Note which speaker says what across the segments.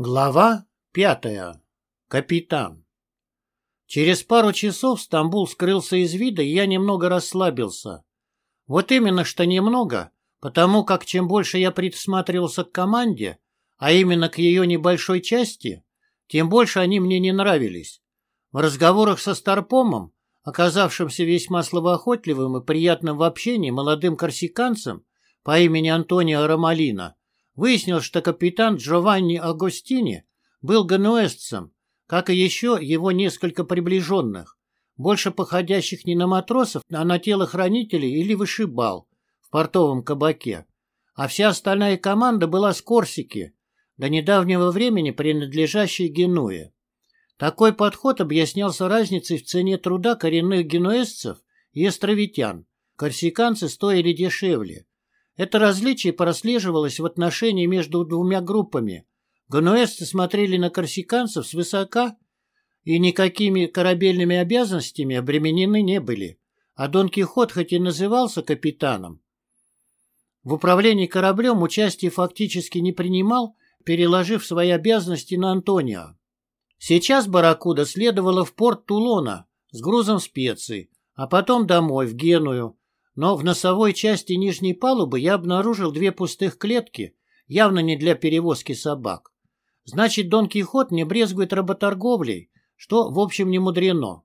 Speaker 1: Глава пятая. Капитан. Через пару часов Стамбул скрылся из вида, и я немного расслабился. Вот именно что немного, потому как чем больше я присматривался к команде, а именно к ее небольшой части, тем больше они мне не нравились. В разговорах со Старпомом, оказавшимся весьма словоохотливым и приятным в общении молодым корсиканцем по имени Антонио Ромалина, Выяснилось, что капитан Джованни Агостини был гануэзцем, как и еще его несколько приближенных, больше походящих не на матросов, а на телохранителей или вышибал в портовом кабаке. А вся остальная команда была с Корсики, до недавнего времени принадлежащей Генуе. Такой подход объяснялся разницей в цене труда коренных генуэзцев и островитян. Корсиканцы стоили дешевле, это различие прослеживалось в отношении между двумя группами. Гануэсцы смотрели на корсиканцев свысока и никакими корабельными обязанностями обременены не были. А Дон Кихот хоть и назывался капитаном, в управлении кораблем участие фактически не принимал, переложив свои обязанности на Антонио. Сейчас Баракуда следовала в порт Тулона с грузом специй, а потом домой, в Геную, но в носовой части нижней палубы я обнаружил две пустых клетки, явно не для перевозки собак. Значит, Дон Кихот не брезгует работорговлей, что, в общем, не мудрено.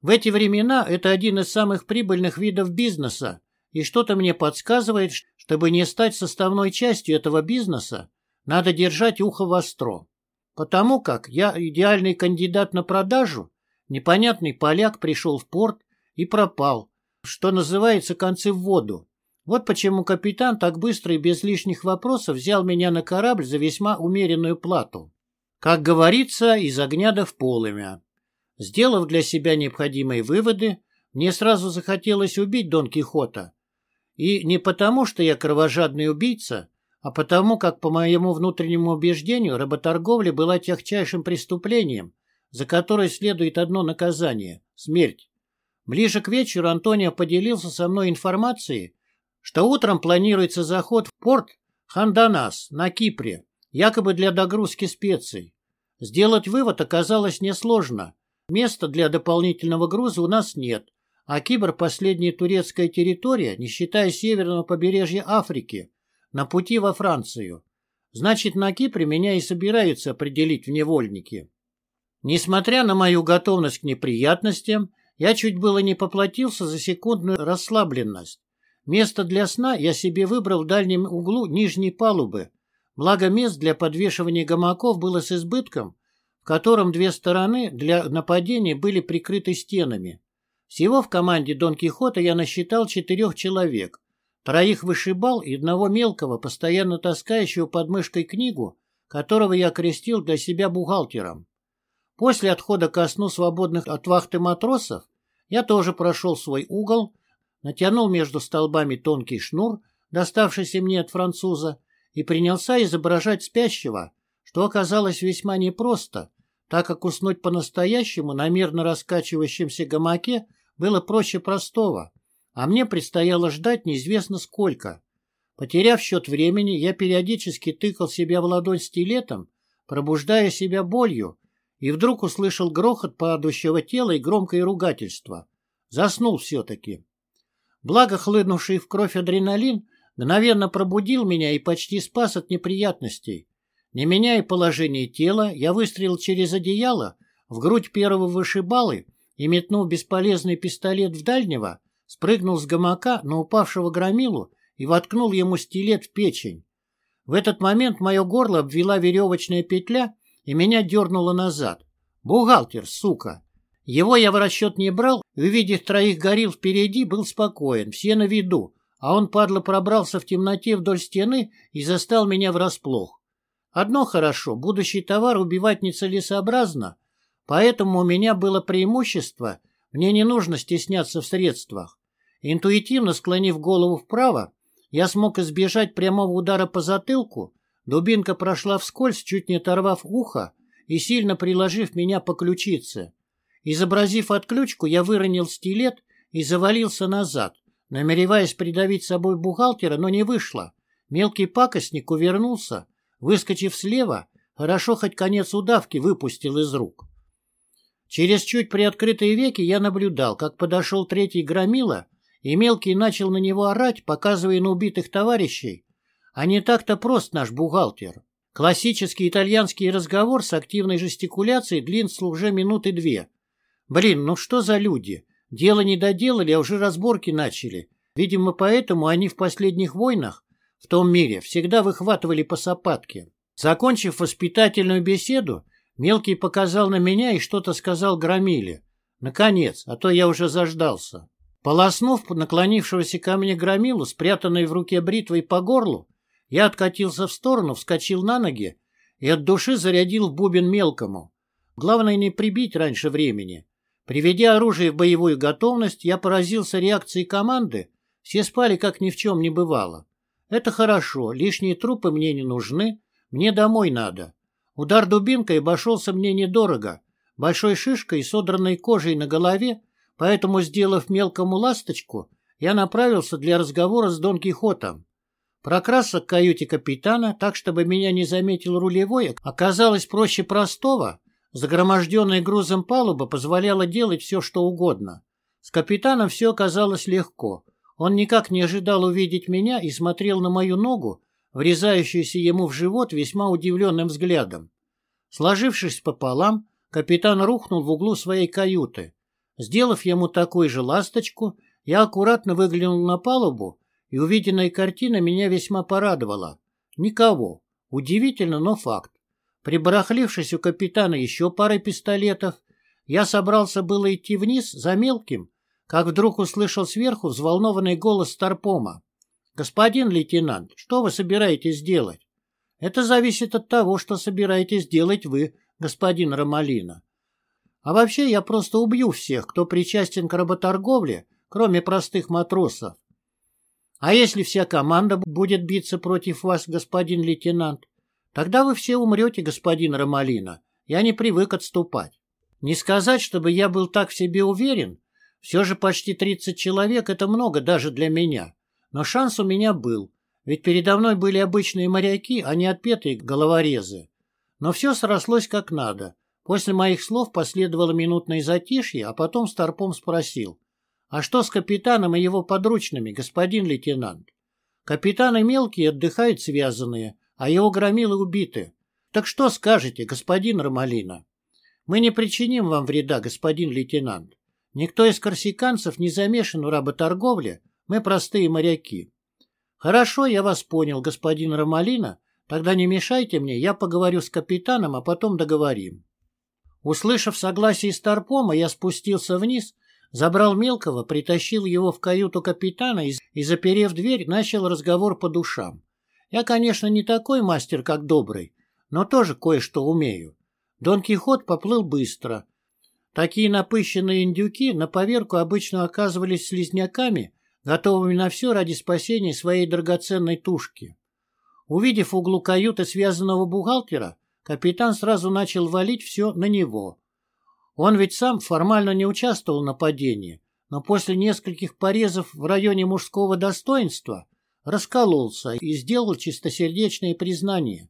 Speaker 1: В эти времена это один из самых прибыльных видов бизнеса, и что-то мне подсказывает, чтобы не стать составной частью этого бизнеса, надо держать ухо востро. Потому как я идеальный кандидат на продажу, непонятный поляк пришел в порт и пропал, что называется, концы в воду. Вот почему капитан так быстро и без лишних вопросов взял меня на корабль за весьма умеренную плату. Как говорится, из огня до в полымя. Сделав для себя необходимые выводы, мне сразу захотелось убить Дон Кихота. И не потому, что я кровожадный убийца, а потому, как по моему внутреннему убеждению работорговля была тягчайшим преступлением, за которое следует одно наказание – смерть. Ближе к вечеру Антонио поделился со мной информацией, что утром планируется заход в порт Ханданас на Кипре, якобы для догрузки специй. Сделать вывод оказалось несложно. Места для дополнительного груза у нас нет, а Кипр – последняя турецкая территория, не считая северного побережья Африки, на пути во Францию. Значит, на Кипре меня и собираются определить в невольники. Несмотря на мою готовность к неприятностям, я чуть было не поплатился за секундную расслабленность. Место для сна я себе выбрал в дальнем углу нижней палубы, благо мест для подвешивания гамаков было с избытком, в котором две стороны для нападения были прикрыты стенами. Всего в команде Дон Кихота я насчитал четырех человек, троих вышибал и одного мелкого, постоянно таскающего под мышкой книгу, которого я крестил для себя бухгалтером. После отхода ко сну свободных от вахты матросов я тоже прошел свой угол, натянул между столбами тонкий шнур, доставшийся мне от француза, и принялся изображать спящего, что оказалось весьма непросто, так как уснуть по-настоящему на мирно раскачивающемся гамаке было проще простого, а мне предстояло ждать неизвестно сколько. Потеряв счет времени, я периодически тыкал себя в ладонь стилетом, пробуждая себя болью, и вдруг услышал грохот падающего тела и громкое ругательство. Заснул все-таки. Благо, хлынувший в кровь адреналин мгновенно пробудил меня и почти спас от неприятностей. Не меняя положение тела, я выстрелил через одеяло в грудь первого вышибалы и, метнув бесполезный пистолет в дальнего, спрыгнул с гамака на упавшего громилу и воткнул ему стилет в печень. В этот момент мое горло обвела веревочная петля, и меня дернуло назад. Бухгалтер, сука! Его я в расчет не брал, увидев троих горил впереди, был спокоен, все на виду, а он, падла, пробрался в темноте вдоль стены и застал меня врасплох. Одно хорошо, будущий товар убивать нецелесообразно, поэтому у меня было преимущество, мне не нужно стесняться в средствах. Интуитивно склонив голову вправо, я смог избежать прямого удара по затылку, Дубинка прошла вскользь, чуть не оторвав ухо и сильно приложив меня по ключице. Изобразив отключку, я выронил стилет и завалился назад, намереваясь придавить собой бухгалтера, но не вышло. Мелкий пакостник увернулся, выскочив слева, Хорошо хоть конец удавки выпустил из рук. Через чуть приоткрытые веки я наблюдал, как подошел третий громила, и мелкий начал на него орать, показывая на убитых товарищей. А не так-то прост наш бухгалтер. Классический итальянский разговор с активной жестикуляцией длился уже минуты две. Блин, ну что за люди? Дело не доделали, а уже разборки начали. Видимо, поэтому они в последних войнах в том мире всегда выхватывали по сапатке. Закончив воспитательную беседу, Мелкий показал на меня и что-то сказал Громиле. Наконец, а то я уже заждался. Полоснув наклонившегося ко мне Громилу, спрятанной в руке бритвой по горлу, я откатился в сторону, вскочил на ноги и от души зарядил в бубен мелкому. Главное не прибить раньше времени. Приведя оружие в боевую готовность, я поразился реакцией команды. Все спали, как ни в чем не бывало. Это хорошо, лишние трупы мне не нужны, мне домой надо. Удар дубинкой обошелся мне недорого, большой шишкой и содранной кожей на голове, поэтому, сделав мелкому ласточку, я направился для разговора с Дон Кихотом. Прокрасться к каюте капитана, так, чтобы меня не заметил рулевой, оказалось проще простого. Загроможденная грузом палуба позволяла делать все, что угодно. С капитаном все оказалось легко. Он никак не ожидал увидеть меня и смотрел на мою ногу, врезающуюся ему в живот весьма удивленным взглядом. Сложившись пополам, капитан рухнул в углу своей каюты. Сделав ему такую же ласточку, я аккуратно выглянул на палубу, и увиденная картина меня весьма порадовала. Никого. Удивительно, но факт. Прибарахлившись у капитана еще парой пистолетов, я собрался было идти вниз за мелким, как вдруг услышал сверху взволнованный голос Старпома. «Господин лейтенант, что вы собираетесь делать?» «Это зависит от того, что собираетесь делать вы, господин Ромалина. А вообще я просто убью всех, кто причастен к работорговле, кроме простых матросов. А если вся команда будет биться против вас, господин лейтенант, тогда вы все умрете, господин Ромалина. Я не привык отступать. Не сказать, чтобы я был так в себе уверен. Все же почти 30 человек — это много даже для меня. Но шанс у меня был, ведь передо мной были обычные моряки, а не отпетые головорезы. Но все срослось как надо. После моих слов последовало минутное затишье, а потом Старпом спросил. «А что с капитаном и его подручными, господин лейтенант?» «Капитаны мелкие отдыхают связанные, а его громилы убиты. Так что скажете, господин Ромалина?» «Мы не причиним вам вреда, господин лейтенант. Никто из корсиканцев не замешан в работорговле, мы простые моряки. Хорошо, я вас понял, господин Ромалина. Тогда не мешайте мне, я поговорю с капитаном, а потом договорим. Услышав согласие Старпома, я спустился вниз, забрал мелкого, притащил его в каюту капитана и, и, заперев дверь, начал разговор по душам. Я, конечно, не такой мастер, как Добрый, но тоже кое-что умею. Дон Кихот поплыл быстро. Такие напыщенные индюки на поверку обычно оказывались слизняками, готовыми на все ради спасения своей драгоценной тушки. Увидев в углу каюты связанного бухгалтера, капитан сразу начал валить все на него. Он ведь сам формально не участвовал в нападении, но после нескольких порезов в районе мужского достоинства раскололся и сделал чистосердечное признание.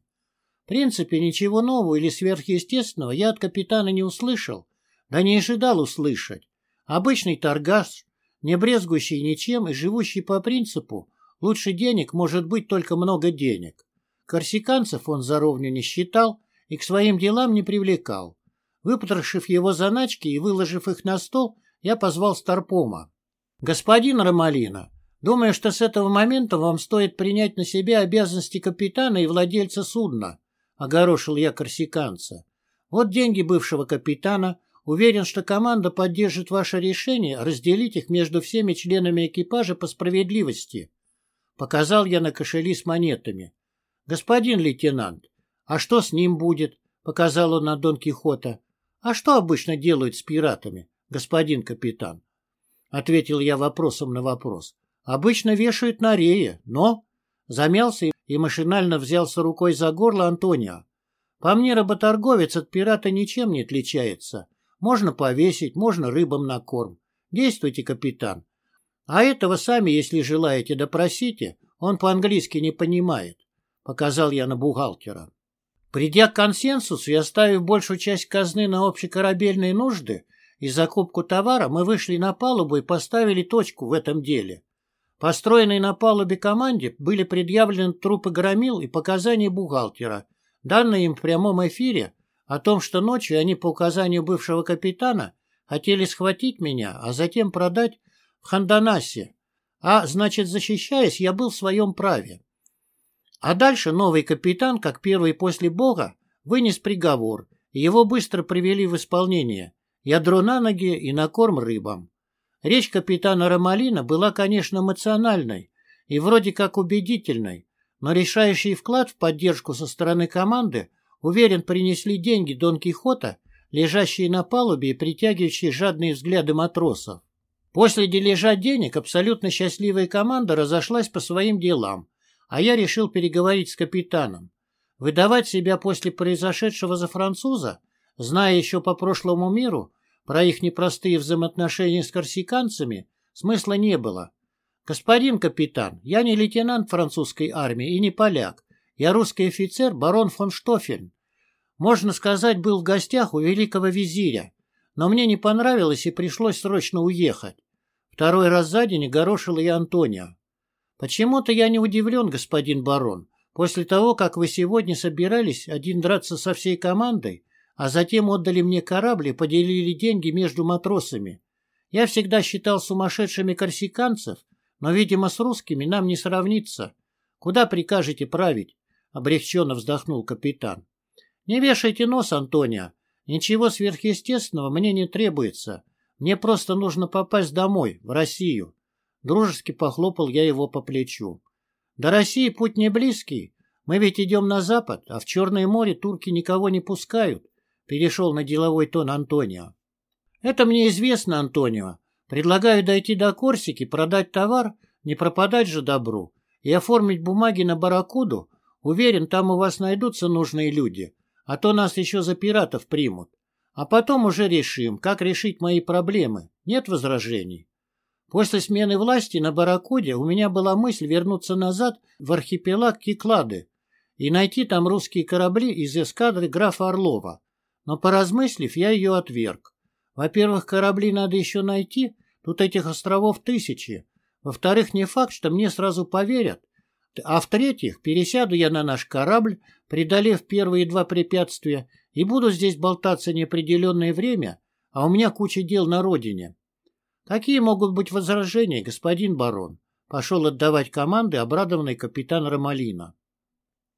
Speaker 1: В принципе, ничего нового или сверхъестественного я от капитана не услышал, да не ожидал услышать. Обычный торгаш, не брезгующий ничем и живущий по принципу «лучше денег может быть только много денег». Корсиканцев он за ровню не считал и к своим делам не привлекал. Выпотрошив его заначки и выложив их на стол, я позвал Старпома. «Господин Ромалина, думаю, что с этого момента вам стоит принять на себя обязанности капитана и владельца судна», — огорошил я корсиканца. «Вот деньги бывшего капитана, Уверен, что команда поддержит ваше решение разделить их между всеми членами экипажа по справедливости. Показал я на кошели с монетами. Господин лейтенант, а что с ним будет? Показал он на Дон Кихота. А что обычно делают с пиратами, господин капитан? Ответил я вопросом на вопрос. Обычно вешают на рее, но... Замялся и машинально взялся рукой за горло Антонио. По мне, работорговец от пирата ничем не отличается. Можно повесить, можно рыбам на корм. Действуйте, капитан. А этого сами, если желаете, допросите. Он по-английски не понимает. Показал я на бухгалтера. Придя к консенсусу и оставив большую часть казны на общекорабельные нужды и закупку товара, мы вышли на палубу и поставили точку в этом деле. Построенной на палубе команде были предъявлены трупы громил и показания бухгалтера, данные им в прямом эфире о том, что ночью они по указанию бывшего капитана хотели схватить меня, а затем продать в Ханданасе. А, значит, защищаясь, я был в своем праве. А дальше новый капитан, как первый после Бога, вынес приговор, и его быстро привели в исполнение. Ядро на ноги и на корм рыбам. Речь капитана Ромалина была, конечно, эмоциональной и вроде как убедительной, но решающий вклад в поддержку со стороны команды, уверен, принесли деньги Дон Кихота, лежащие на палубе и притягивающие жадные взгляды матросов. После дележа денег абсолютно счастливая команда разошлась по своим делам, а я решил переговорить с капитаном. Выдавать себя после произошедшего за француза, зная еще по прошлому миру про их непростые взаимоотношения с корсиканцами, смысла не было. Господин капитан, я не лейтенант французской армии и не поляк. Я русский офицер, барон фон Штофельн. Можно сказать, был в гостях у великого визиря, но мне не понравилось и пришлось срочно уехать. Второй раз за день огорошила и Антонио. Почему-то я не удивлен, господин барон. После того, как вы сегодня собирались один драться со всей командой, а затем отдали мне корабль и поделили деньги между матросами. Я всегда считал сумасшедшими корсиканцев, но, видимо, с русскими нам не сравнится. Куда прикажете править? Облегченно вздохнул капитан. Не вешайте нос, Антонио. Ничего сверхъестественного мне не требуется. Мне просто нужно попасть домой, в Россию. Дружески похлопал я его по плечу. До России путь не близкий. Мы ведь идем на запад, а в Черное море турки никого не пускают. Перешел на деловой тон Антонио. Это мне известно, Антонио. Предлагаю дойти до Корсики, продать товар, не пропадать же добру, и оформить бумаги на барракуду. Уверен, там у вас найдутся нужные люди, а то нас еще за пиратов примут. А потом уже решим, как решить мои проблемы. Нет возражений? После смены власти на Баракуде у меня была мысль вернуться назад в архипелаг Киклады и найти там русские корабли из эскадры графа Орлова. Но поразмыслив, я ее отверг. Во-первых, корабли надо еще найти, тут этих островов тысячи. Во-вторых, не факт, что мне сразу поверят. А в-третьих, пересяду я на наш корабль, преодолев первые два препятствия, и буду здесь болтаться неопределенное время, а у меня куча дел на родине. Какие могут быть возражения, господин барон? Пошел отдавать команды обрадованный капитан Ромалина.